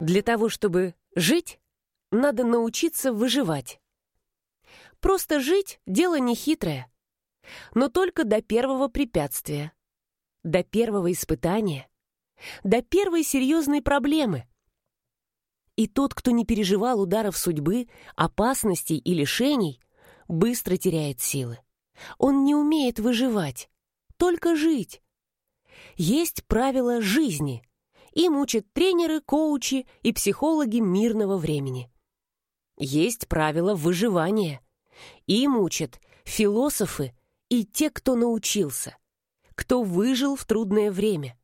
Для того, чтобы жить, надо научиться выживать. Просто жить — дело нехитрое, но только до первого препятствия, до первого испытания, до первой серьезной проблемы. И тот, кто не переживал ударов судьбы, опасностей и лишений, быстро теряет силы. Он не умеет выживать, только жить. Есть правила жизни. Им учат тренеры, коучи и психологи мирного времени. Есть правила выживания. Им учат философы и те, кто научился, кто выжил в трудное время,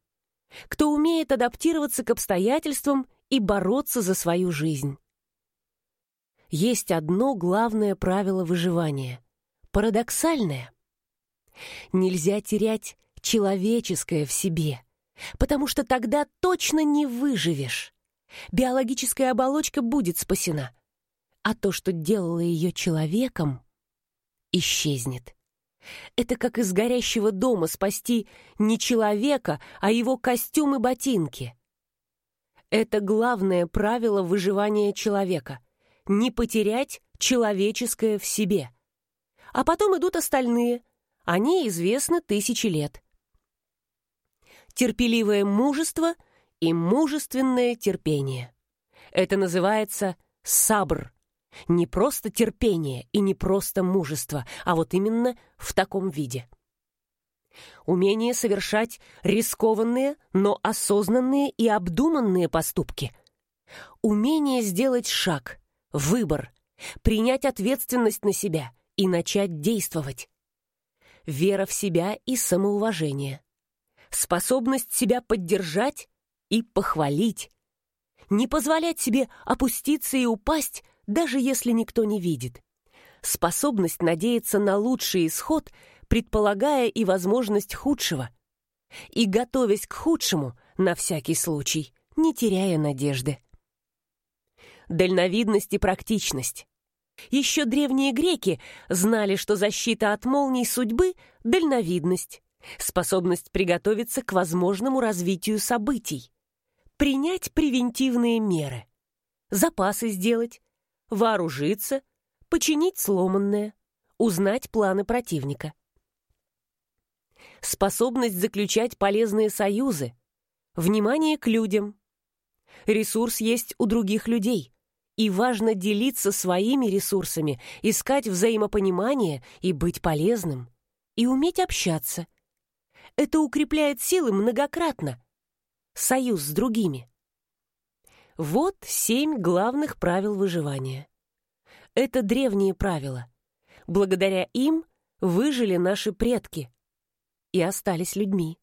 кто умеет адаптироваться к обстоятельствам и бороться за свою жизнь. Есть одно главное правило выживания — парадоксальное. Нельзя терять человеческое в себе, потому что тогда точно не выживешь. Биологическая оболочка будет спасена, а то, что делало ее человеком, исчезнет. Это как из горящего дома спасти не человека, а его костюм и ботинки. Это главное правило выживания человека — не потерять человеческое в себе. А потом идут остальные. Они известны тысячи лет терпеливое мужество и мужественное терпение. Это называется сабр. Не просто терпение и не просто мужество, а вот именно в таком виде. Умение совершать рискованные, но осознанные и обдуманные поступки. Умение сделать шаг, выбор, принять ответственность на себя и начать действовать. Вера в себя и самоуважение способность себя поддержать и похвалить. Не позволять себе опуститься и упасть, даже если никто не видит. Способность надеяться на лучший исход, предполагая и возможность худшего. И готовясь к худшему, на всякий случай, не теряя надежды. Дальновидность и практичность. Еще древние греки знали, что защита от молний судьбы — дальновидность способность приготовиться к возможному развитию событий, принять превентивные меры, запасы сделать, вооружиться, починить сломанное, узнать планы противника. Способность заключать полезные союзы, внимание к людям. Ресурс есть у других людей, и важно делиться своими ресурсами, искать взаимопонимание и быть полезным, и уметь общаться, это укрепляет силы многократно. Союз с другими. Вот семь главных правил выживания. Это древние правила. Благодаря им выжили наши предки и остались людьми.